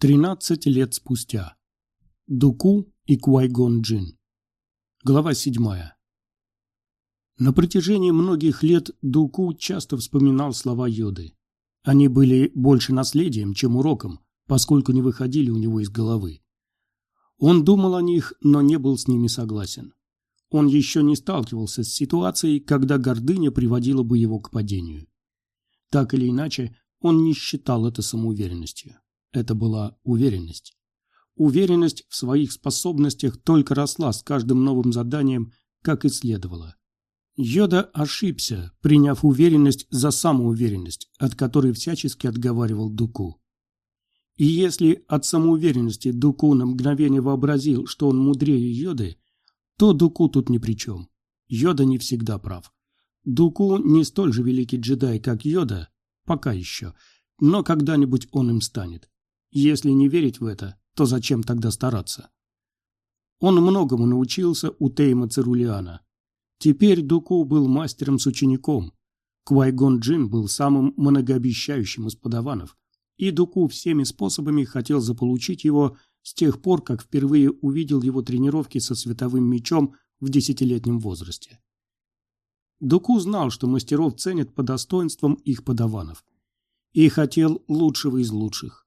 Тринадцать лет спустя. Дуку и Куайгон Джин. Глава седьмая. На протяжении многих лет Дуку часто вспоминал слова Йоды. Они были больше наследием, чем уроком, поскольку не выходили у него из головы. Он думал о них, но не был с ними согласен. Он еще не сталкивался с ситуацией, когда гордыня приводила бы его к падению. Так или иначе, он не считал это самоуверенностью. Это была уверенность. Уверенность в своих способностях только росла с каждым новым заданием, как и следовало. Йода ошибся, приняв уверенность за самоуверенность, от которой всячески отговаривал Дуку. И если от самоуверенности Дуку на мгновение вообразил, что он мудрее Йоды, то Дуку тут ни при чем. Йода не всегда прав. Дуку не столь же великий джедай, как Йода, пока еще, но когда-нибудь он им станет. Если не верить в это, то зачем тогда стараться? Он многому научился у Тейма Цирулиана. Теперь Дуку был мастером с учеником. Квайгон Джин был самым многообещающим из подаванов, и Дуку всеми способами хотел заполучить его с тех пор, как впервые увидел его тренировки со световым мечом в десятилетнем возрасте. Дуку знал, что мастеров ценят по достоинствам их подаванов, и хотел лучшего из лучших.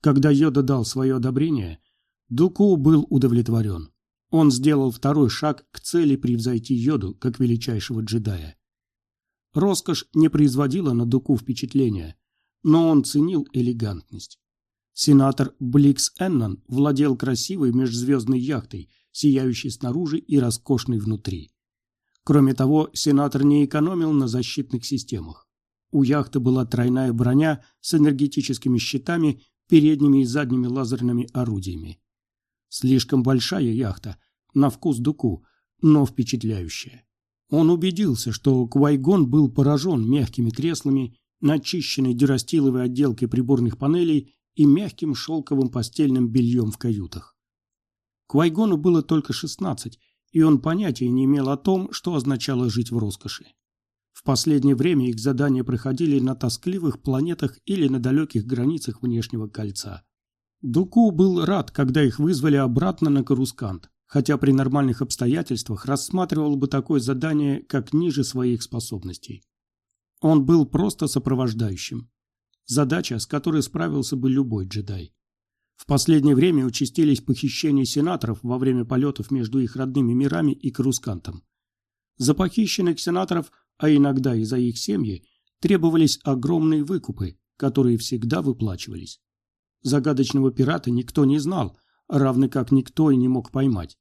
Когда Йода дал свое одобрение, Дуку был удовлетворен. Он сделал второй шаг к цели превзойти Йоду как величайшего джедая. Роскошь не производила на Дуку впечатления, но он ценил элегантность. Сенатор Бликс Эннон владел красивой межзвездной яхтой, сияющей снаружи и роскошной внутри. Кроме того, сенатор не экономил на защитных системах. У яхты была тройная броня с энергетическими щитами передними и задними лазерными орудиями. Слишком большая яхта, на вкус Дуку, но впечатляющая. Он убедился, что Квайгон был поражен мягкими креслами, начищенной дюрастиловой отделкой приборных панелей и мягким шелковым постельным бельем в каютах. Квайгону было только 16, и он понятия не имел о том, что означало жить в роскоши. В последнее время их задания проходили на тоскливых планетах или на далеких границах внешнего кольца. Дуку был рад, когда их вызвали обратно на Карускант, хотя при нормальных обстоятельствах рассматривал бы такое задание как ниже своих способностей. Он был просто сопровождающим. Задача, с которой справился бы любой джедай. В последнее время участились похищения сенаторов во время полетов между их родными мирами и Карускантом. За похищенных сенаторов а иногда и за их семьи, требовались огромные выкупы, которые всегда выплачивались. Загадочного пирата никто не знал, равно как никто и не мог поймать.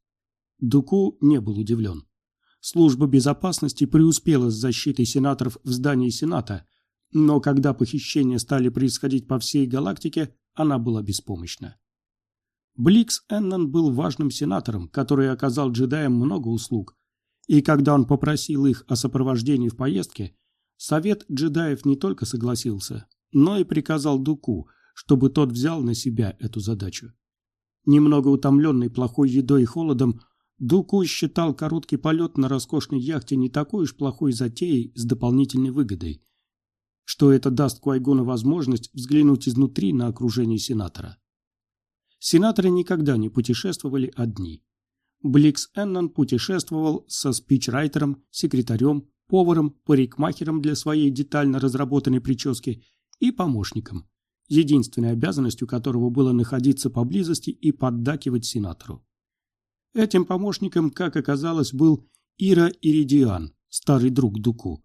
Дуку не был удивлен. Служба безопасности преуспела с защитой сенаторов в здании Сената, но когда похищения стали происходить по всей галактике, она была беспомощна. Бликс Эннон был важным сенатором, который оказал джедаям много услуг, и когда он попросил их о сопровождении в поездке, совет джедаев не только согласился, но и приказал Дуку, чтобы тот взял на себя эту задачу. Немного утомленный плохой едой и холодом, Дуку считал короткий полет на роскошной яхте не такой уж плохой затеей с дополнительной выгодой, что это даст Куайгону возможность взглянуть изнутри на окружение сенатора. Сенаторы никогда не путешествовали одни. Бликс Эннон путешествовал со спичрайтером, секретарем, поваром, парикмахером для своей детально разработанной прически и помощником, единственной обязанностью которого было находиться поблизости и поддакивать сенатору. Этим помощником, как оказалось, был Ира Иридиан, старый друг Дуку.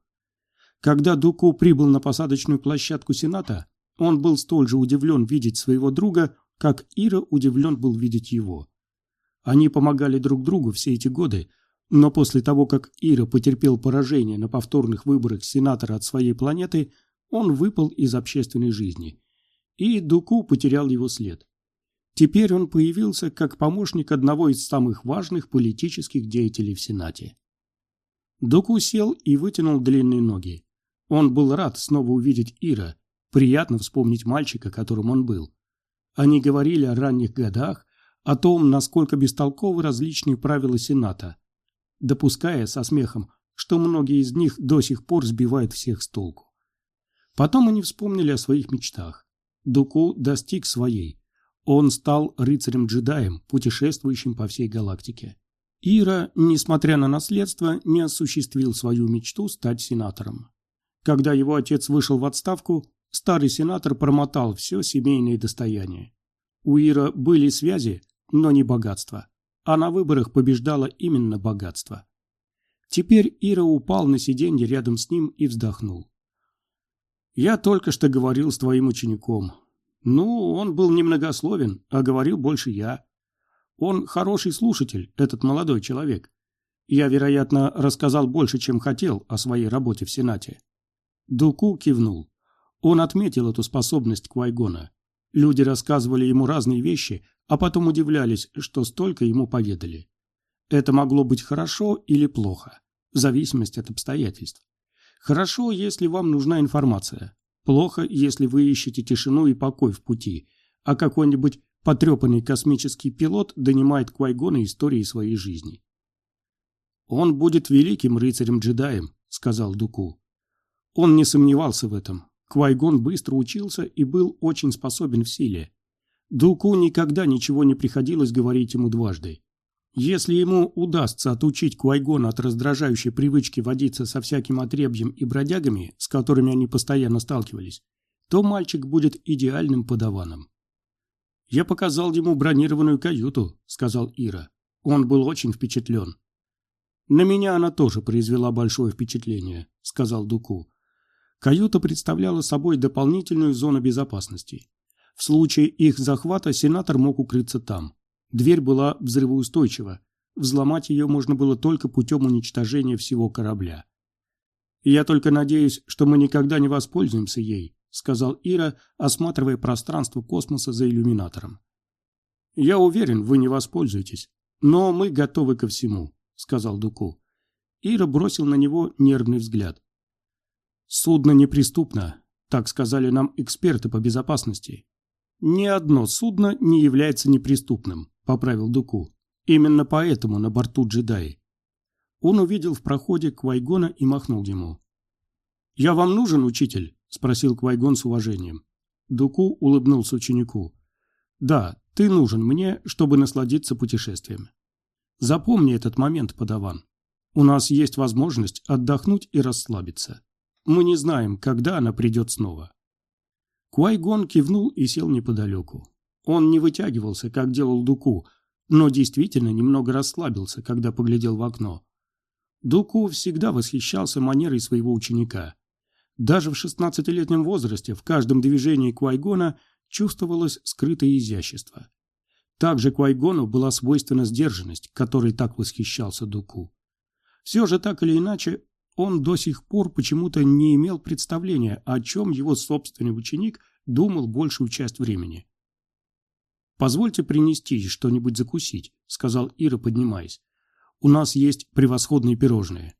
Когда Дуку прибыл на посадочную площадку Сената, он был столь же удивлен видеть своего друга, как Ира удивлен был видеть его. Они помогали друг другу все эти годы, но после того, как Ира потерпел поражение на повторных выборах сенатора от своей планеты, он выпал из общественной жизни. И Дуку потерял его след. Теперь он появился как помощник одного из самых важных политических деятелей в Сенате. Дуку сел и вытянул длинные ноги. Он был рад снова увидеть Ира, приятно вспомнить мальчика, которым он был. Они говорили о ранних годах, о том, насколько бестолковы различные правила Сената, допуская со смехом, что многие из них до сих пор сбивают всех с толку. Потом они вспомнили о своих мечтах. Дуку достиг своей. Он стал рыцарем-джедаем, путешествующим по всей галактике. Ира, несмотря на наследство, не осуществил свою мечту стать сенатором. Когда его отец вышел в отставку, старый сенатор промотал все семейное достояние. У Ира были связи, но не богатство. А на выборах побеждало именно богатство. Теперь Ира упал на сиденье рядом с ним и вздохнул. «Я только что говорил с твоим учеником. Ну, он был немногословен, а говорил больше я. Он хороший слушатель, этот молодой человек. Я, вероятно, рассказал больше, чем хотел о своей работе в Сенате». Дуку кивнул. Он отметил эту способность Квайгона. Люди рассказывали ему разные вещи, а потом удивлялись, что столько ему поведали. Это могло быть хорошо или плохо, в зависимости от обстоятельств. Хорошо, если вам нужна информация. Плохо, если вы ищете тишину и покой в пути, а какой-нибудь потрепанный космический пилот донимает Квайгона истории своей жизни. «Он будет великим рыцарем-джедаем», — сказал Дуку. Он не сомневался в этом. Квайгон быстро учился и был очень способен в силе. Дуку никогда ничего не приходилось говорить ему дважды. Если ему удастся отучить Квайгона от раздражающей привычки водиться со всяким отребьем и бродягами, с которыми они постоянно сталкивались, то мальчик будет идеальным подаваном. «Я показал ему бронированную каюту», — сказал Ира. Он был очень впечатлен. «На меня она тоже произвела большое впечатление», — сказал Дуку. Каюта представляла собой дополнительную зону безопасности. В случае их захвата сенатор мог укрыться там. Дверь была взрывоустойчива. Взломать ее можно было только путем уничтожения всего корабля. «Я только надеюсь, что мы никогда не воспользуемся ей», сказал Ира, осматривая пространство космоса за иллюминатором. «Я уверен, вы не воспользуетесь, но мы готовы ко всему», сказал Дуку. Ира бросил на него нервный взгляд. «Судно неприступно», так сказали нам эксперты по безопасности. Ни одно судно не является неприступным, поправил Дуку. Именно поэтому на борту джедаи. Он увидел в проходе Квайгона и махнул ему. «Я вам нужен, учитель?» – спросил Квайгон с уважением. Дуку улыбнулся ученику. «Да, ты нужен мне, чтобы насладиться путешествием. Запомни этот момент, подаван. У нас есть возможность отдохнуть и расслабиться. Мы не знаем, когда она придет снова. Куайгон кивнул и сел неподалеку. Он не вытягивался, как делал Дуку, но действительно немного расслабился, когда поглядел в окно. Дуку всегда восхищался манерой своего ученика. Даже в шестнадцатилетнем возрасте в каждом движении Куайгона чувствовалось скрытое изящество. Также Куайгону была свойственна сдержанность, которой так восхищался Дуку. Все же так или иначе он до сих пор почему-то не имел представления, о чем его собственный ученик думал большую часть времени. «Позвольте принести что-нибудь закусить», — сказал Ира, поднимаясь. «У нас есть превосходные пирожные».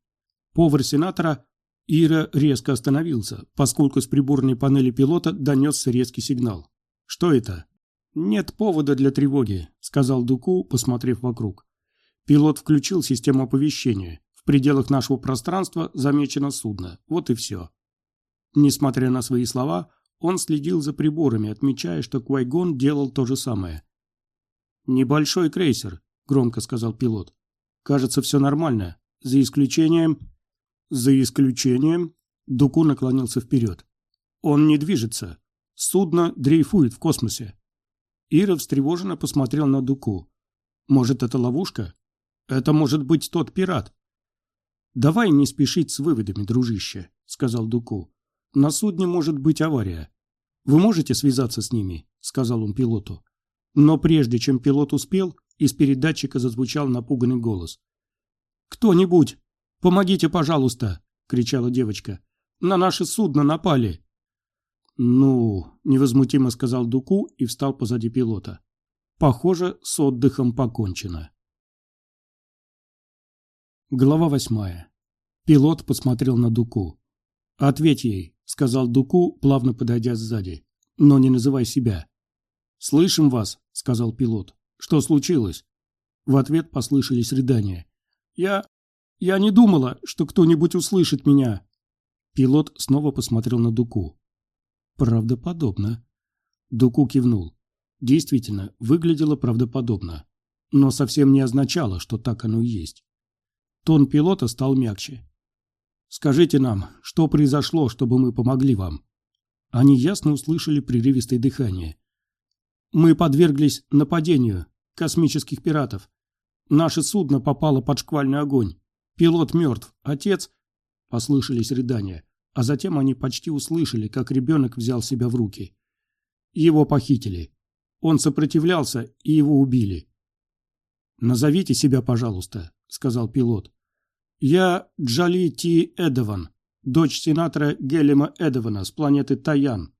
Повар сенатора Ира резко остановился, поскольку с приборной панели пилота донесся резкий сигнал. «Что это?» «Нет повода для тревоги», — сказал Дуку, посмотрев вокруг. Пилот включил систему оповещения пределах нашего пространства замечено судно. Вот и все. Несмотря на свои слова, он следил за приборами, отмечая, что Квайгон делал то же самое. «Небольшой крейсер», — громко сказал пилот. «Кажется, все нормально. За исключением...» «За исключением...» Дуку наклонился вперед. «Он не движется. Судно дрейфует в космосе». Ира встревоженно посмотрел на Дуку. «Может, это ловушка? Это может быть тот пират, «Давай не спешить с выводами, дружище», — сказал Дуку. «На судне может быть авария. Вы можете связаться с ними?» — сказал он пилоту. Но прежде чем пилот успел, из передатчика зазвучал напуганный голос. «Кто-нибудь! Помогите, пожалуйста!» — кричала девочка. «На наше судно напали!» «Ну...» — невозмутимо сказал Дуку и встал позади пилота. «Похоже, с отдыхом покончено». Глава восьмая. Пилот посмотрел на Дуку. «Ответь ей», — сказал Дуку, плавно подойдя сзади. «Но не называй себя». «Слышим вас», — сказал пилот. «Что случилось?» В ответ послышались рыдания. «Я... я не думала, что кто-нибудь услышит меня». Пилот снова посмотрел на Дуку. «Правдоподобно». Дуку кивнул. действительно выглядело правдоподобно, но совсем не означало, что так оно и есть. Тон пилота стал мягче. «Скажите нам, что произошло, чтобы мы помогли вам?» Они ясно услышали прерывистое дыхание. «Мы подверглись нападению космических пиратов. Наше судно попало под шквальный огонь. Пилот мертв, отец...» Послышались рыдания, а затем они почти услышали, как ребенок взял себя в руки. Его похитили. Он сопротивлялся, и его убили. «Назовите себя, пожалуйста», — сказал пилот. «Я Джали Ти Эдован, дочь сенатора Гелема Эдована с планеты Таян».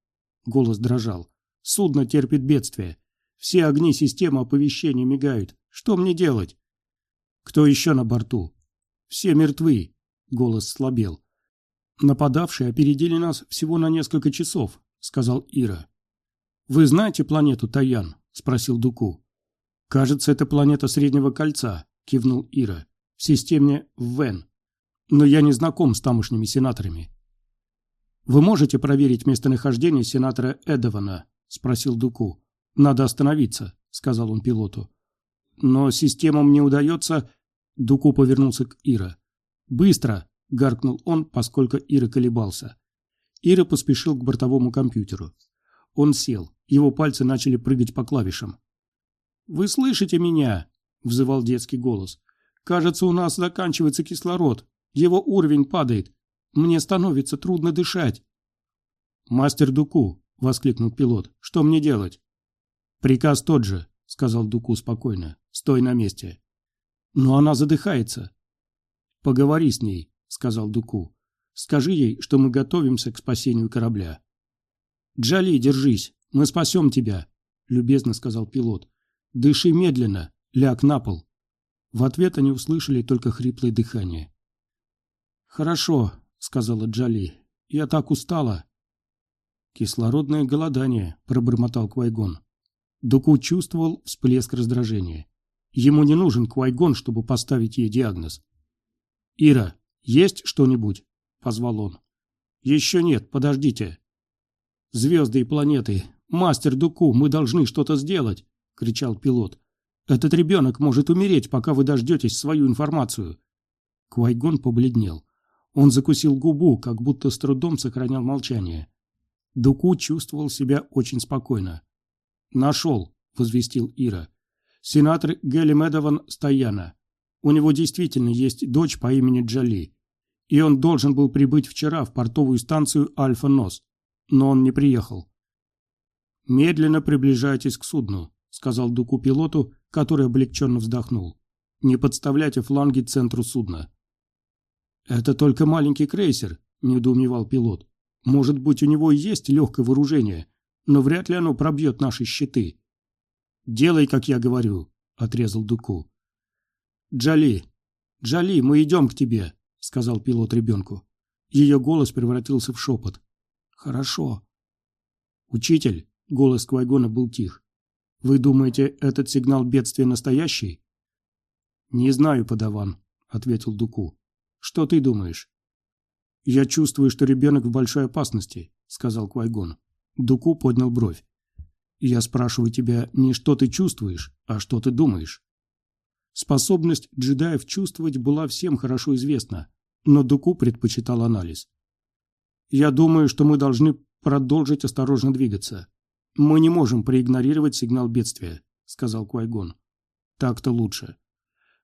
Голос дрожал. «Судно терпит бедствие. Все огни системы оповещения мигают. Что мне делать?» «Кто еще на борту?» «Все мертвы», — голос слабел. «Нападавшие опередили нас всего на несколько часов», — сказал Ира. «Вы знаете планету Таян?» – спросил Дуку. «Кажется, это планета Среднего Кольца», – кивнул Ира. «В системе Вен. Но я не знаком с тамошними сенаторами». «Вы можете проверить местонахождение сенатора Эдована?» – спросил Дуку. «Надо остановиться», – сказал он пилоту. «Но системам не удается...» Дуку повернулся к Ира. «Быстро!» – гаркнул он, поскольку Ира колебался. Ира поспешил к бортовому компьютеру. Он сел. Его пальцы начали прыгать по клавишам. «Вы слышите меня?» – взывал детский голос. «Кажется, у нас заканчивается кислород. Его уровень падает. Мне становится трудно дышать». «Мастер Дуку!» – воскликнул пилот. «Что мне делать?» «Приказ тот же», – сказал Дуку спокойно. «Стой на месте». «Но она задыхается». «Поговори с ней», – сказал Дуку. «Скажи ей, что мы готовимся к спасению корабля». «Джали, держись, мы спасем тебя», — любезно сказал пилот. «Дыши медленно, ляг на пол». В ответ они услышали только хриплое дыхание. «Хорошо», — сказала Джали, — «я так устала». «Кислородное голодание», — пробормотал Квайгон. Дуку чувствовал всплеск раздражения. Ему не нужен Квайгон, чтобы поставить ей диагноз. «Ира, есть что-нибудь?» — позвал он. «Еще нет, подождите», «Звезды и планеты! Мастер Дуку, мы должны что-то сделать!» — кричал пилот. «Этот ребенок может умереть, пока вы дождетесь свою информацию!» Квайгон побледнел. Он закусил губу, как будто с трудом сохранял молчание. Дуку чувствовал себя очень спокойно. «Нашел!» — возвестил Ира. «Сенатор Гелли Медован Стояна. У него действительно есть дочь по имени Джали. И он должен был прибыть вчера в портовую станцию Альфа-Нос но он не приехал. «Медленно приближайтесь к судну», — сказал Дуку пилоту, который облегченно вздохнул. «Не подставляйте фланги центру судна». «Это только маленький крейсер», — недоумевал пилот. «Может быть, у него и есть легкое вооружение, но вряд ли оно пробьет наши щиты». «Делай, как я говорю», — отрезал Дуку. «Джали, Джали, мы идем к тебе», — сказал пилот ребенку. Ее голос превратился в шепот. Хорошо. Учитель, голос Квайгона был тих. Вы думаете, этот сигнал бедствия настоящий? Не знаю, подаван, ответил Дуку. Что ты думаешь? Я чувствую, что ребенок в большой опасности, сказал Квайгон. Дуку поднял бровь. Я спрашиваю тебя не что ты чувствуешь, а что ты думаешь. Способность джедаев чувствовать была всем хорошо известна, но Дуку предпочитал анализ. Я думаю, что мы должны продолжить осторожно двигаться. Мы не можем проигнорировать сигнал бедствия, сказал Квайгон. Так-то лучше.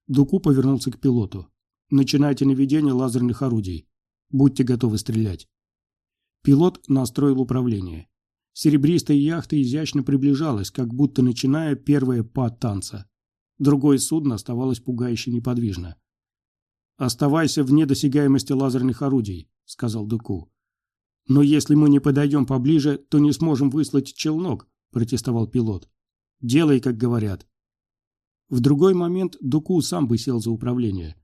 Дуку повернулся к пилоту. Начинайте наведение лазерных орудий. Будьте готовы стрелять. Пилот настроил управление. Серебристая яхта изящно приближалась, как будто начиная первое па танца. Другое судно оставалось пугающе неподвижно. «Оставайся вне досягаемости лазерных орудий», — сказал Дуку. «Но если мы не подойдем поближе, то не сможем выслать челнок», – протестовал пилот. «Делай, как говорят». В другой момент Дуку сам бы сел за управление.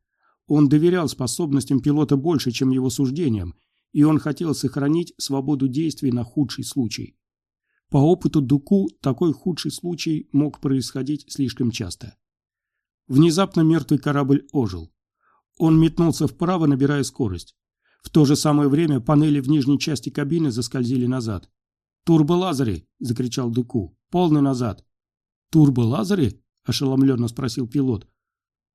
Он доверял способностям пилота больше, чем его суждениям, и он хотел сохранить свободу действий на худший случай. По опыту Дуку такой худший случай мог происходить слишком часто. Внезапно мертвый корабль ожил. Он метнулся вправо, набирая скорость. В то же самое время панели в нижней части кабины заскользили назад. «Турболазеры!» – закричал Дуку. Полный назад». «Турболазеры?» – ошеломленно спросил пилот.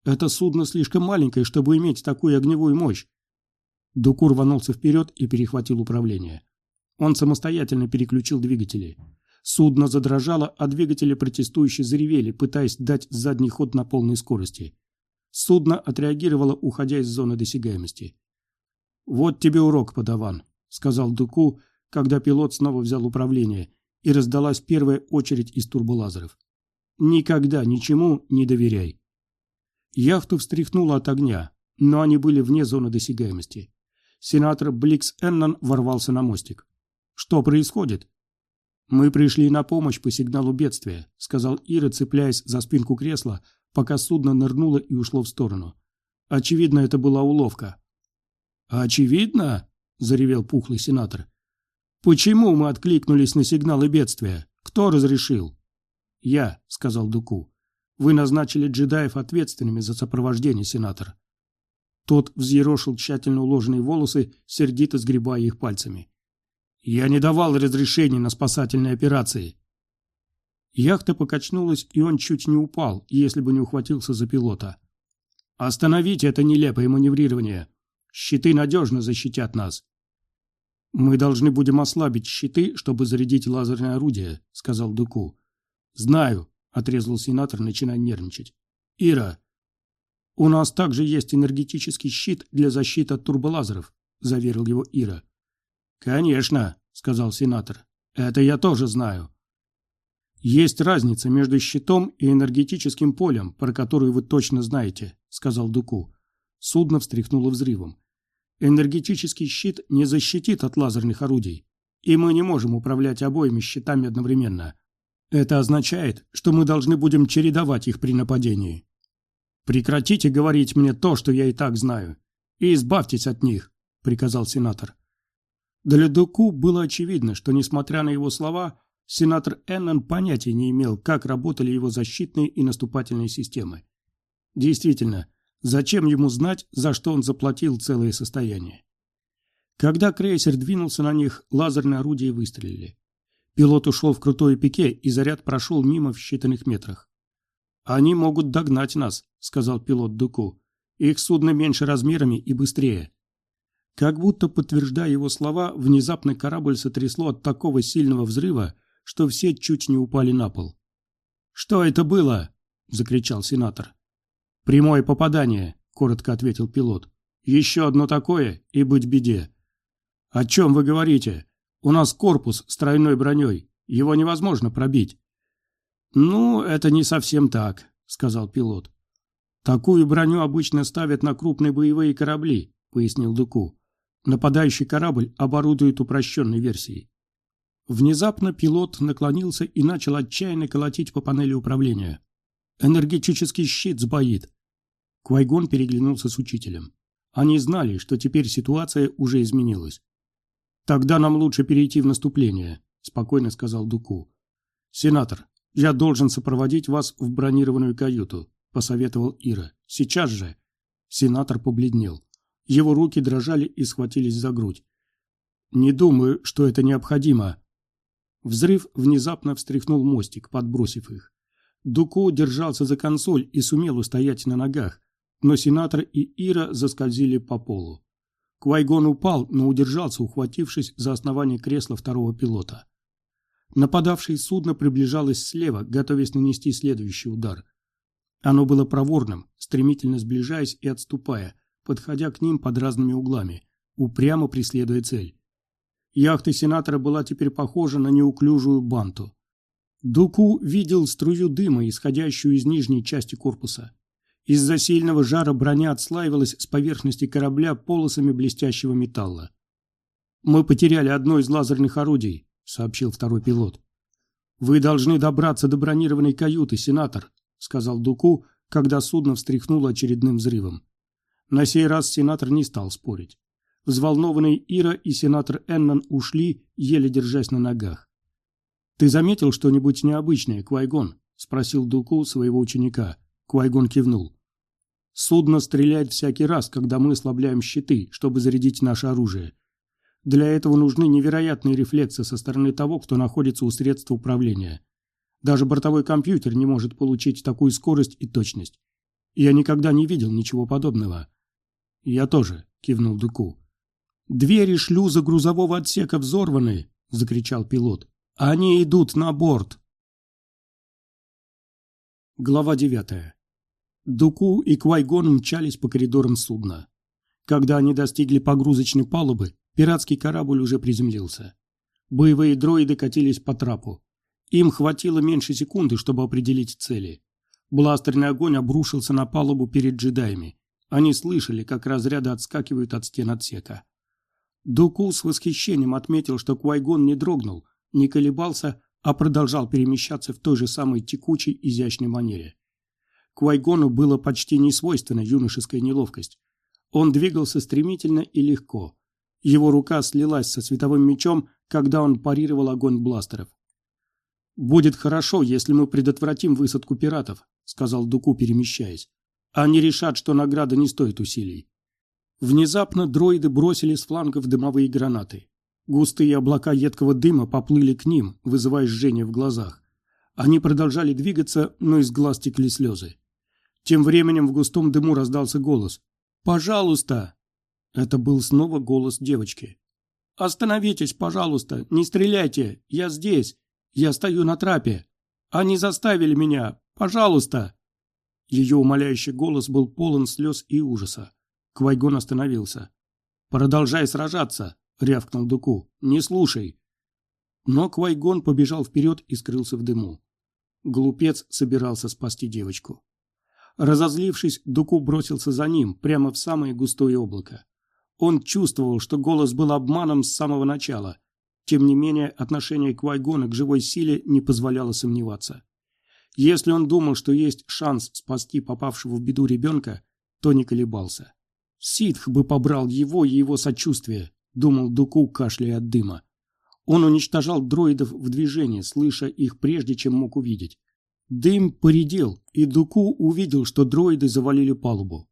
«Это судно слишком маленькое, чтобы иметь такую огневую мощь». Дуку рванулся вперед и перехватил управление. Он самостоятельно переключил двигатели. Судно задрожало, а двигатели протестующе заревели, пытаясь дать задний ход на полной скорости. Судно отреагировало, уходя из зоны досягаемости. «Вот тебе урок, подаван», — сказал Дуку, когда пилот снова взял управление, и раздалась первая очередь из турболазеров. «Никогда ничему не доверяй». Яхту встряхнуло от огня, но они были вне зоны досягаемости. Сенатор Бликс Эннон ворвался на мостик. «Что происходит?» «Мы пришли на помощь по сигналу бедствия», — сказал Ира, цепляясь за спинку кресла, пока судно нырнуло и ушло в сторону. Очевидно, это была уловка. «Очевидно?» — заревел пухлый сенатор. «Почему мы откликнулись на сигналы бедствия? Кто разрешил?» «Я», — сказал Дуку. «Вы назначили джедаев ответственными за сопровождение, сенатор». Тот взъерошил тщательно уложенные волосы, сердито сгребая их пальцами. Я не давал разрешений на спасательные операции. Яхта покачнулась, и он чуть не упал, если бы не ухватился за пилота. «Остановите это нелепое маневрирование! Щиты надежно защитят нас!» «Мы должны будем ослабить щиты, чтобы зарядить лазерное орудие», — сказал Дуку. «Знаю», — отрезал сенатор, начиная нервничать. «Ира, у нас также есть энергетический щит для защиты от турболазеров», — заверил его Ира. «Конечно», — сказал сенатор. «Это я тоже знаю». «Есть разница между щитом и энергетическим полем, про которую вы точно знаете», — сказал Дуку. Судно встряхнуло взрывом. «Энергетический щит не защитит от лазерных орудий, и мы не можем управлять обоими щитами одновременно. Это означает, что мы должны будем чередовать их при нападении. Прекратите говорить мне то, что я и так знаю, и избавьтесь от них», — приказал сенатор. Для Дуку было очевидно, что, несмотря на его слова, сенатор Эннон понятия не имел, как работали его защитные и наступательные системы. Действительно, зачем ему знать, за что он заплатил целое состояние? Когда крейсер двинулся на них, лазерные орудия выстрелили. Пилот ушел в крутое пике, и заряд прошел мимо в считанных метрах. «Они могут догнать нас», — сказал пилот Дуку. «Их судно меньше размерами и быстрее. Как будто подтверждая его слова, внезапно корабль сотрясло от такого сильного взрыва, что все чуть не упали на пол. «Что это было?» – закричал сенатор. «Прямое попадание», – коротко ответил пилот. «Еще одно такое, и быть беде». «О чем вы говорите? У нас корпус с тройной броней. Его невозможно пробить». «Ну, это не совсем так», – сказал пилот. «Такую броню обычно ставят на крупные боевые корабли», – пояснил Дуку. Нападающий корабль оборудует упрощенной версией. Внезапно пилот наклонился и начал отчаянно колотить по панели управления. Энергетический щит сбоит. Квайгон переглянулся с учителем. Они знали, что теперь ситуация уже изменилась. «Тогда нам лучше перейти в наступление», – спокойно сказал Дуку. «Сенатор, я должен сопроводить вас в бронированную каюту», – посоветовал Ира. «Сейчас же». Сенатор побледнел. Его руки дрожали и схватились за грудь. «Не думаю, что это необходимо». Взрыв внезапно встряхнул мостик, подбросив их. Дуку держался за консоль и сумел устоять на ногах, но сенатор и Ира заскользили по полу. Квайгон упал, но удержался, ухватившись за основание кресла второго пилота. Нападавшее судно приближалось слева, готовясь нанести следующий удар. Оно было проворным, стремительно сближаясь и отступая, подходя к ним под разными углами, упрямо преследуя цель. Яхта сенатора была теперь похожа на неуклюжую банту. Дуку видел струю дыма, исходящую из нижней части корпуса. Из-за сильного жара броня отслаивалась с поверхности корабля полосами блестящего металла. «Мы потеряли одно из лазерных орудий», — сообщил второй пилот. «Вы должны добраться до бронированной каюты, сенатор», — сказал Дуку, когда судно встряхнуло очередным взрывом. На сей раз сенатор не стал спорить. Взволнованный Ира и сенатор Эннон ушли, еле держась на ногах. «Ты заметил что-нибудь необычное, Квайгон?» – спросил Дуку своего ученика. Квайгон кивнул. «Судно стреляет всякий раз, когда мы ослабляем щиты, чтобы зарядить наше оружие. Для этого нужны невероятные рефлексы со стороны того, кто находится у средства управления. Даже бортовой компьютер не может получить такую скорость и точность. Я никогда не видел ничего подобного. Я тоже, кивнул Дуку. Двери шлюза грузового отсека взорваны, закричал пилот. Они идут на борт. Глава девятая. Дуку и Квайгон мчались по коридорам судна. Когда они достигли погрузочной палубы, пиратский корабль уже приземлился. Боевые дроиды катились по трапу. Им хватило меньше секунды, чтобы определить цели. Бластерный огонь обрушился на палубу перед джедаями. Они слышали, как разряды отскакивают от стен отсека. Дуку с восхищением отметил, что Квайгон не дрогнул, не колебался, а продолжал перемещаться в той же самой текучей, изящной манере. Квайгону было почти не свойственна юношеская неловкость. Он двигался стремительно и легко. Его рука слилась со световым мечом, когда он парировал огонь бластеров. «Будет хорошо, если мы предотвратим высадку пиратов», — сказал Дуку, перемещаясь. «Они решат, что награда не стоит усилий». Внезапно дроиды бросили с флангов дымовые гранаты. Густые облака едкого дыма поплыли к ним, вызывая жжение в глазах. Они продолжали двигаться, но из глаз текли слезы. Тем временем в густом дыму раздался голос. «Пожалуйста!» Это был снова голос девочки. «Остановитесь, пожалуйста! Не стреляйте! Я здесь! Я стою на трапе! Они заставили меня! Пожалуйста!» Ее умоляющий голос был полон слез и ужаса. Квайгон остановился. «Продолжай сражаться!» — рявкнул Дуку. «Не слушай!» Но Квайгон побежал вперед и скрылся в дыму. Глупец собирался спасти девочку. Разозлившись, Дуку бросился за ним, прямо в самое густое облако. Он чувствовал, что голос был обманом с самого начала. Тем не менее, отношение Квайгона к живой силе не позволяло сомневаться. Если он думал, что есть шанс спасти попавшего в беду ребенка, то не колебался. Ситх бы побрал его и его сочувствие, думал Дуку, кашляя от дыма. Он уничтожал дроидов в движении, слыша их прежде, чем мог увидеть. Дым поредел, и Дуку увидел, что дроиды завалили палубу.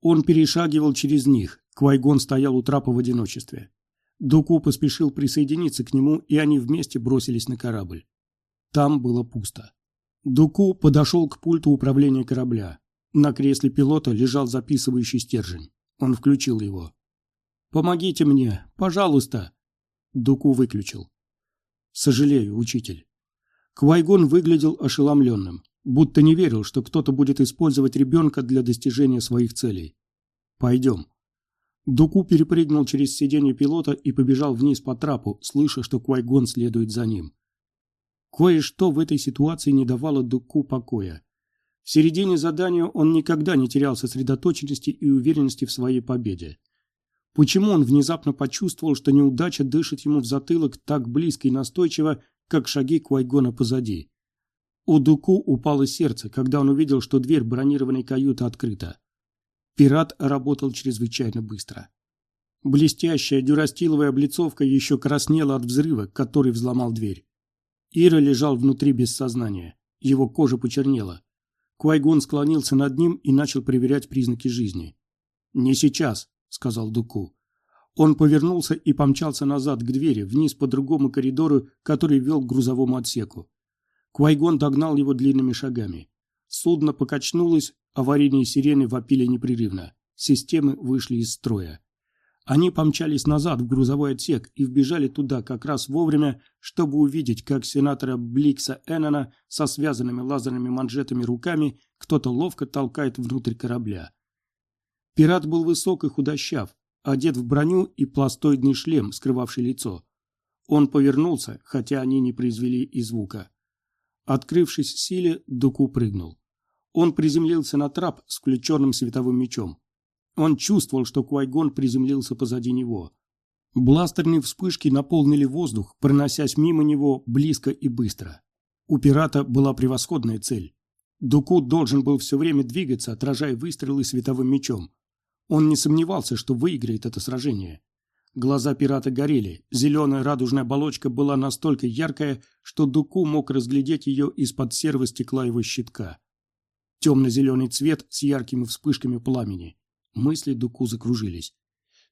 Он перешагивал через них, Квайгон стоял у трапа в одиночестве. Дуку поспешил присоединиться к нему, и они вместе бросились на корабль. Там было пусто. Дуку подошел к пульту управления корабля. На кресле пилота лежал записывающий стержень. Он включил его. «Помогите мне, пожалуйста!» Дуку выключил. «Сожалею, учитель. Квайгон выглядел ошеломленным, будто не верил, что кто-то будет использовать ребенка для достижения своих целей. «Пойдем». Дуку перепрыгнул через сиденье пилота и побежал вниз по трапу, слыша, что Квайгон следует за ним. Кое-что в этой ситуации не давало Дуку покоя. В середине задания он никогда не терял сосредоточенности и уверенности в своей победе. Почему он внезапно почувствовал, что неудача дышит ему в затылок так близко и настойчиво, как шаги Квайгона позади. У Дуку упало сердце, когда он увидел, что дверь бронированной каюты открыта. Пират работал чрезвычайно быстро. Блестящая дюрастиловая облицовка еще краснела от взрыва, который взломал дверь. Ира лежал внутри без сознания. Его кожа почернела. Квайгон склонился над ним и начал проверять признаки жизни. «Не сейчас», — сказал Дуку. Он повернулся и помчался назад к двери, вниз по другому коридору, который вел к грузовому отсеку. Квайгон догнал его длинными шагами. Судно покачнулось, аварийные сирены вопили непрерывно. Системы вышли из строя. Они помчались назад в грузовой отсек и вбежали туда как раз вовремя, чтобы увидеть, как сенатора Бликса Эннона со связанными лазерными манжетами руками кто-то ловко толкает внутрь корабля. Пират был высок и худощав, одет в броню и пластоидный шлем, скрывавший лицо. Он повернулся, хотя они не произвели и звука. Открывшись силе, Дуку прыгнул. Он приземлился на трап с включенным световым мечом. Он чувствовал, что Квайгон приземлился позади него. Бластерные вспышки наполнили воздух, проносясь мимо него близко и быстро. У пирата была превосходная цель. Дуку должен был все время двигаться, отражая выстрелы световым мечом. Он не сомневался, что выиграет это сражение. Глаза пирата горели, зеленая радужная оболочка была настолько яркая, что Дуку мог разглядеть ее из-под серого стекла его щитка. Темно-зеленый цвет с яркими вспышками пламени. Мысли Дуку закружились.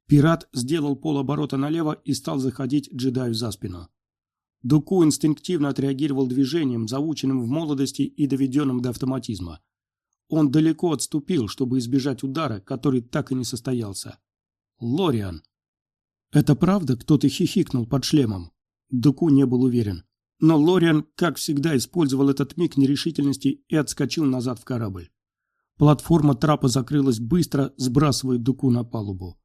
Пират сделал полоборота налево и стал заходить джедаю за спину. Дуку инстинктивно отреагировал движением, заученным в молодости и доведенным до автоматизма. Он далеко отступил, чтобы избежать удара, который так и не состоялся. Лориан. Это правда, кто-то хихикнул под шлемом? Дуку не был уверен. Но Лориан, как всегда, использовал этот миг нерешительности и отскочил назад в корабль. Платформа трапа закрылась быстро, сбрасывая Дуку на палубу.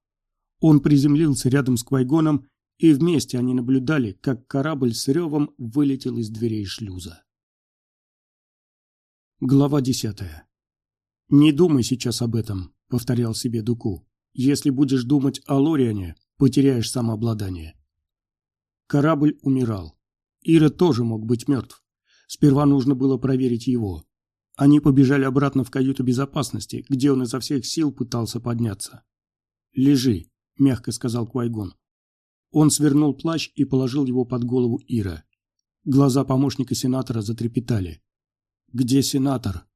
Он приземлился рядом с Квайгоном, и вместе они наблюдали, как корабль с ревом вылетел из дверей шлюза. Глава десятая. «Не думай сейчас об этом», — повторял себе Дуку. «Если будешь думать о Лориане, потеряешь самообладание». Корабль умирал. Ира тоже мог быть мертв. Сперва нужно было проверить его. Они побежали обратно в каюту безопасности, где он изо всех сил пытался подняться. «Лежи», — мягко сказал Квайгон. Он свернул плащ и положил его под голову Ира. Глаза помощника сенатора затрепетали. «Где сенатор?»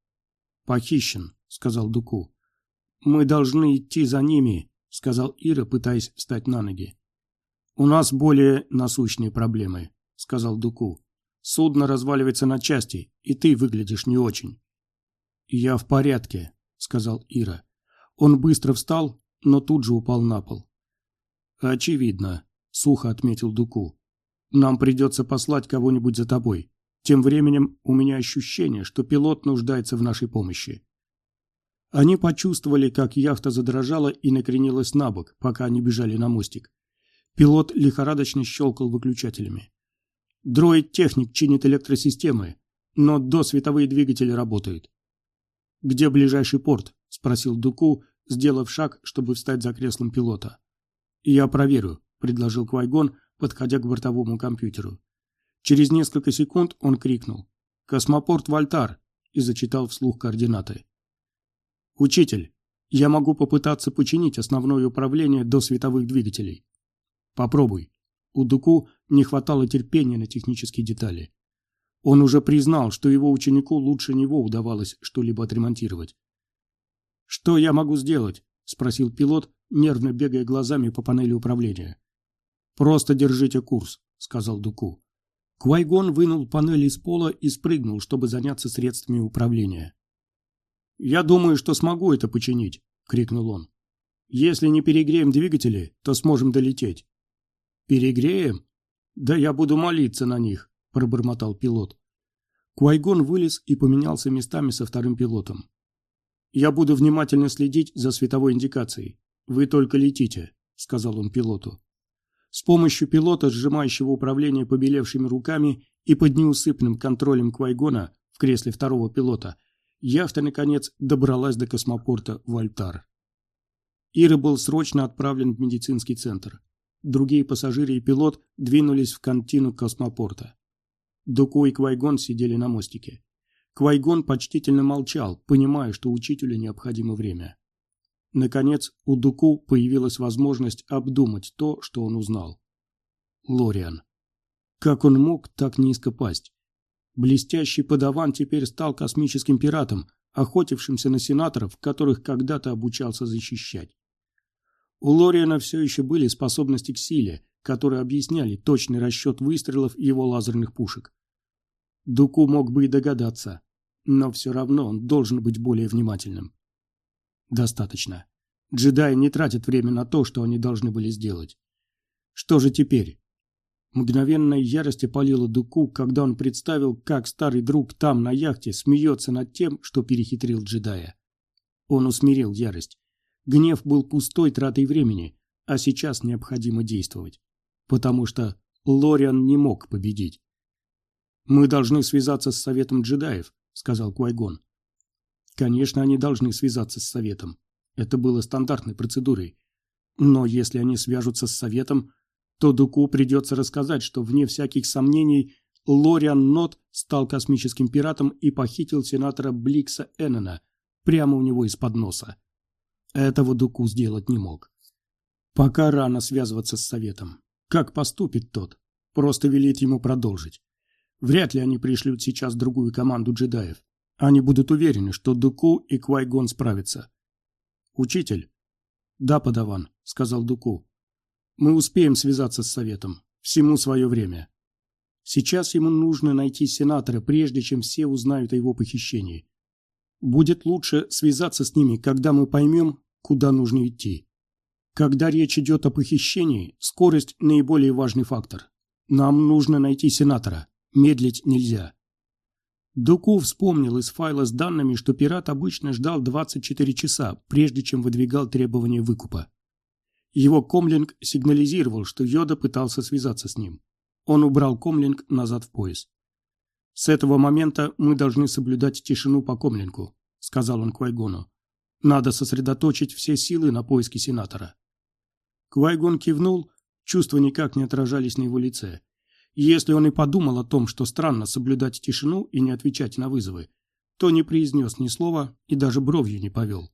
«Похищен», — сказал Дуку. «Мы должны идти за ними», — сказал Ира, пытаясь встать на ноги. «У нас более насущные проблемы», — сказал Дуку. «Судно разваливается на части, и ты выглядишь не очень». «Я в порядке», — сказал Ира. Он быстро встал, но тут же упал на пол. «Очевидно», — сухо отметил Дуку. «Нам придется послать кого-нибудь за тобой. Тем временем у меня ощущение, что пилот нуждается в нашей помощи». Они почувствовали, как яхта задрожала и накренилась на бок, пока они бежали на мостик. Пилот лихорадочно щелкал выключателями. Дроид-техник чинит электросистемы, но досветовые двигатели работают. «Где ближайший порт?» – спросил Дуку, сделав шаг, чтобы встать за креслом пилота. «Я проверю», – предложил Квайгон, подходя к бортовому компьютеру. Через несколько секунд он крикнул «Космопорт Вольтар» и зачитал вслух координаты. «Учитель, я могу попытаться починить основное управление до световых двигателей». «Попробуй». У Дуку не хватало терпения на технические детали. Он уже признал, что его ученику лучше него удавалось что-либо отремонтировать. «Что я могу сделать?» – спросил пилот, нервно бегая глазами по панели управления. «Просто держите курс», – сказал Дуку. Квайгон вынул панель из пола и спрыгнул, чтобы заняться средствами управления. «Я думаю, что смогу это починить», — крикнул он. «Если не перегреем двигатели, то сможем долететь». «Перегреем? Да я буду молиться на них», — пробормотал пилот. Квайгон вылез и поменялся местами со вторым пилотом. «Я буду внимательно следить за световой индикацией. Вы только летите», — сказал он пилоту. С помощью пилота, сжимающего управление побелевшими руками и под неусыпным контролем Квайгона в кресле второго пилота, яхта, наконец, добралась до космопорта Вольтар. Ира был срочно отправлен в медицинский центр. Другие пассажиры и пилот двинулись в контину космопорта. Дуку и Квайгон сидели на мостике. Квайгон почтительно молчал, понимая, что учителю необходимо время. Наконец, у Дуку появилась возможность обдумать то, что он узнал. Лориан. Как он мог так низко пасть? Блестящий подаван теперь стал космическим пиратом, охотившимся на сенаторов, которых когда-то обучался защищать. У Лориана все еще были способности к силе, которые объясняли точный расчет выстрелов его лазерных пушек. Дуку мог бы и догадаться, но все равно он должен быть более внимательным. Достаточно. Джедаи не тратят время на то, что они должны были сделать. Что же теперь? Мгновенная ярость опалила Дуку, когда он представил, как старый друг там, на яхте, смеется над тем, что перехитрил джедая. Он усмирил ярость. Гнев был пустой тратой времени, а сейчас необходимо действовать. Потому что Лориан не мог победить. «Мы должны связаться с Советом джедаев», — сказал Куайгон. Конечно, они должны связаться с Советом. Это было стандартной процедурой. Но если они свяжутся с Советом, то Дуку придется рассказать, что, вне всяких сомнений, Лориан Нот стал космическим пиратом и похитил сенатора Бликса Эннена прямо у него из-под носа. Этого Дуку сделать не мог. Пока рано связываться с Советом. Как поступит тот? Просто велит ему продолжить. Вряд ли они пришлют сейчас другую команду джедаев. Они будут уверены, что Дуку и Квайгон справятся. «Учитель?» «Да, подаван», — сказал Дуку. «Мы успеем связаться с Советом. Всему свое время». Сейчас ему нужно найти сенатора, прежде чем все узнают о его похищении. Будет лучше связаться с ними, когда мы поймем, куда нужно идти. Когда речь идет о похищении, скорость – наиболее важный фактор. Нам нужно найти сенатора. Медлить нельзя. Дуку вспомнил из файла с данными, что пират обычно ждал 24 часа, прежде чем выдвигал требования выкупа. Его комлинг сигнализировал, что Йода пытался связаться с ним. Он убрал комлинг назад в пояс. «С этого момента мы должны соблюдать тишину по комлингу», — сказал он Квайгону. «Надо сосредоточить все силы на поиске сенатора». Квайгон кивнул, чувства никак не отражались на его лице. Если он и подумал о том, что странно соблюдать тишину и не отвечать на вызовы, то не произнес ни слова и даже бровью не повел.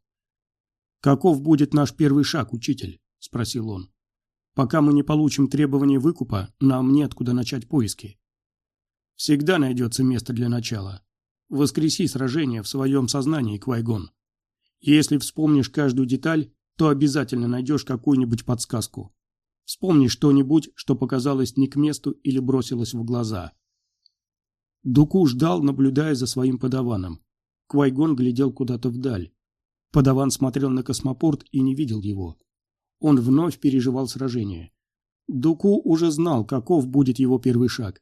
«Каков будет наш первый шаг, учитель?» – спросил он. «Пока мы не получим требования выкупа, нам неоткуда начать поиски». «Всегда найдется место для начала. Воскреси сражение в своем сознании, Квайгон. Если вспомнишь каждую деталь, то обязательно найдешь какую-нибудь подсказку. Вспомни что-нибудь, что показалось не к месту или бросилось в глаза. Дуку ждал, наблюдая за своим подаваном. Квайгон глядел куда-то вдаль. Подаван смотрел на космопорт и не видел его. Он вновь переживал сражение. Дуку уже знал, каков будет его первый шаг.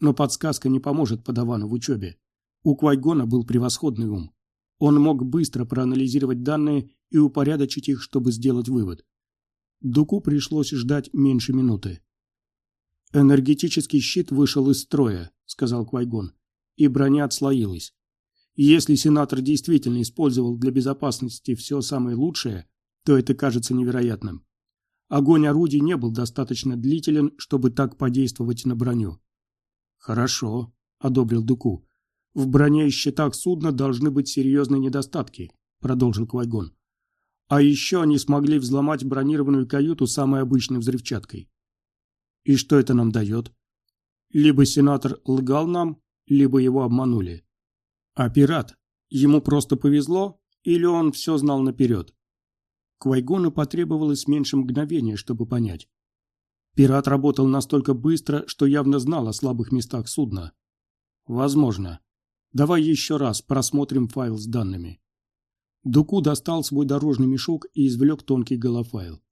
Но подсказка не поможет подавану в учебе. У Квайгона был превосходный ум. Он мог быстро проанализировать данные и упорядочить их, чтобы сделать вывод. Дуку пришлось ждать меньше минуты. «Энергетический щит вышел из строя», — сказал Квайгон, — «и броня отслоилась. Если сенатор действительно использовал для безопасности все самое лучшее, то это кажется невероятным. Огонь орудий не был достаточно длителен, чтобы так подействовать на броню». «Хорошо», — одобрил Дуку. «В броне и щитах судна должны быть серьезные недостатки», — продолжил Квайгон. А еще они смогли взломать бронированную каюту самой обычной взрывчаткой. И что это нам дает? Либо сенатор лгал нам, либо его обманули. А пират? Ему просто повезло, или он все знал наперед? Квайгону потребовалось меньше мгновения, чтобы понять. Пират работал настолько быстро, что явно знал о слабых местах судна. Возможно. Давай еще раз просмотрим файл с данными. Дуку достал свой дорожный мешок и извлек тонкий голофайл.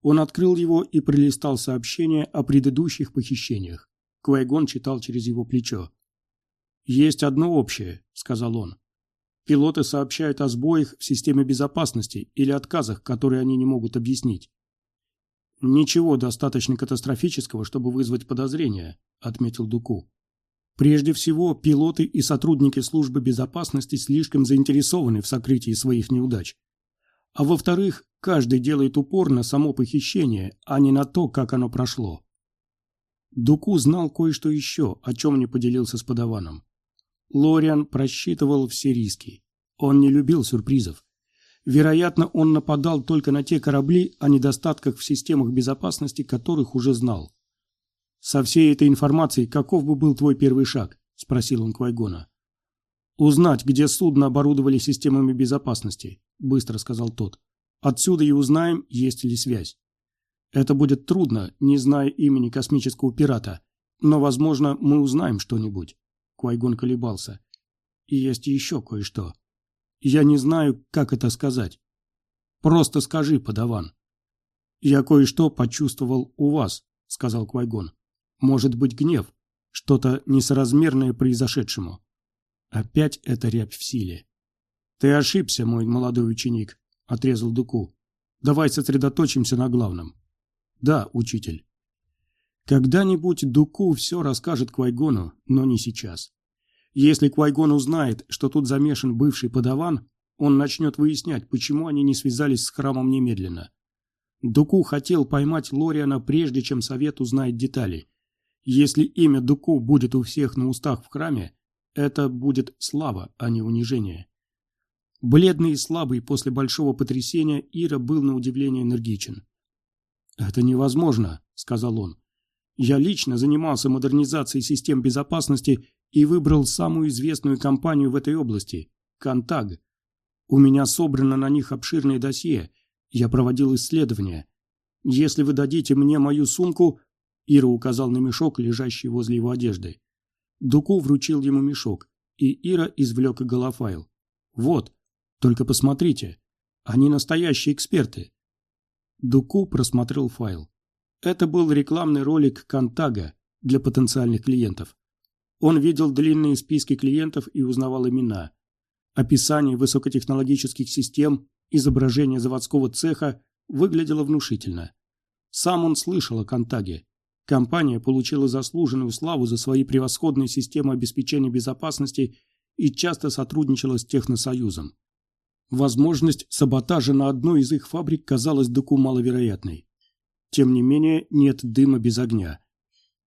Он открыл его и пролистал сообщение о предыдущих похищениях. Квайгон читал через его плечо. «Есть одно общее», — сказал он. «Пилоты сообщают о сбоях в системе безопасности или отказах, которые они не могут объяснить». «Ничего достаточно катастрофического, чтобы вызвать подозрения», — отметил Дуку. Прежде всего, пилоты и сотрудники службы безопасности слишком заинтересованы в сокрытии своих неудач. А во-вторых, каждый делает упор на само похищение, а не на то, как оно прошло. Дуку знал кое-что еще, о чем не поделился с подаваном. Лориан просчитывал все риски. Он не любил сюрпризов. Вероятно, он нападал только на те корабли, о недостатках в системах безопасности которых уже знал. «Со всей этой информацией каков бы был твой первый шаг?» – спросил он Квайгона. «Узнать, где судно оборудовали системами безопасности», – быстро сказал тот. «Отсюда и узнаем, есть ли связь. Это будет трудно, не зная имени космического пирата, но, возможно, мы узнаем что-нибудь». Квайгон колебался. «И есть еще кое-что. Я не знаю, как это сказать. Просто скажи, подаван». «Я кое-что почувствовал у вас», — сказал Квайгон может быть гнев, что-то несоразмерное произошедшему. Опять эта рябь в силе. «Ты ошибся, мой молодой ученик», — отрезал Дуку. «Давай сосредоточимся на главном». «Да, учитель». Когда-нибудь Дуку все расскажет Квайгону, но не сейчас. Если Квайгон узнает, что тут замешан бывший подаван, он начнет выяснять, почему они не связались с храмом немедленно. Дуку хотел поймать Лориана, прежде чем совет узнает детали. Если имя Дуку будет у всех на устах в храме, это будет слава, а не унижение. Бледный и слабый после большого потрясения Ира был на удивление энергичен. «Это невозможно», — сказал он. «Я лично занимался модернизацией систем безопасности и выбрал самую известную компанию в этой области – Контаг. У меня собрано на них обширное досье. Я проводил исследования. Если вы дадите мне мою сумку, Ира указал на мешок, лежащий возле его одежды. Дуку вручил ему мешок, и Ира извлек голофайл. «Вот, только посмотрите, они настоящие эксперты». Дуку просмотрел файл. Это был рекламный ролик Контага для потенциальных клиентов. Он видел длинные списки клиентов и узнавал имена. Описание высокотехнологических систем, изображение заводского цеха выглядело внушительно. Сам он слышал о Контаге. Компания получила заслуженную славу за свои превосходные системы обеспечения безопасности и часто сотрудничала с Техносоюзом. Возможность саботажа на одной из их фабрик казалась Дуку маловероятной. Тем не менее, нет дыма без огня.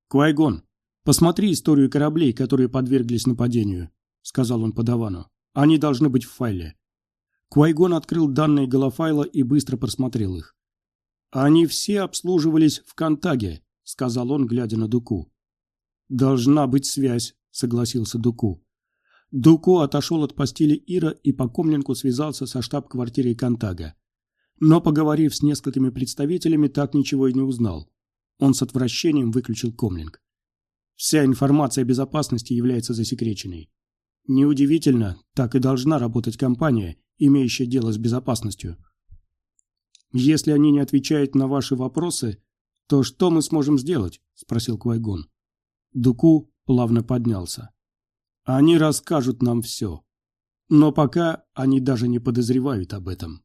«Квайгон, посмотри историю кораблей, которые подверглись нападению», — сказал он подавану. «Они должны быть в файле». Квайгон открыл данные голофайла и быстро просмотрел их. «Они все обслуживались в Контаге», — сказал он, глядя на Дуку. «Должна быть связь», — согласился Дуку. Дуку отошел от постели Ира и по комлинку связался со штаб-квартирой Контага но, поговорив с несколькими представителями, так ничего и не узнал. Он с отвращением выключил комлинг. Вся информация о безопасности является засекреченной. Неудивительно, так и должна работать компания, имеющая дело с безопасностью. «Если они не отвечают на ваши вопросы, то что мы сможем сделать?» – спросил Квайгон. Дуку плавно поднялся. «Они расскажут нам все. Но пока они даже не подозревают об этом».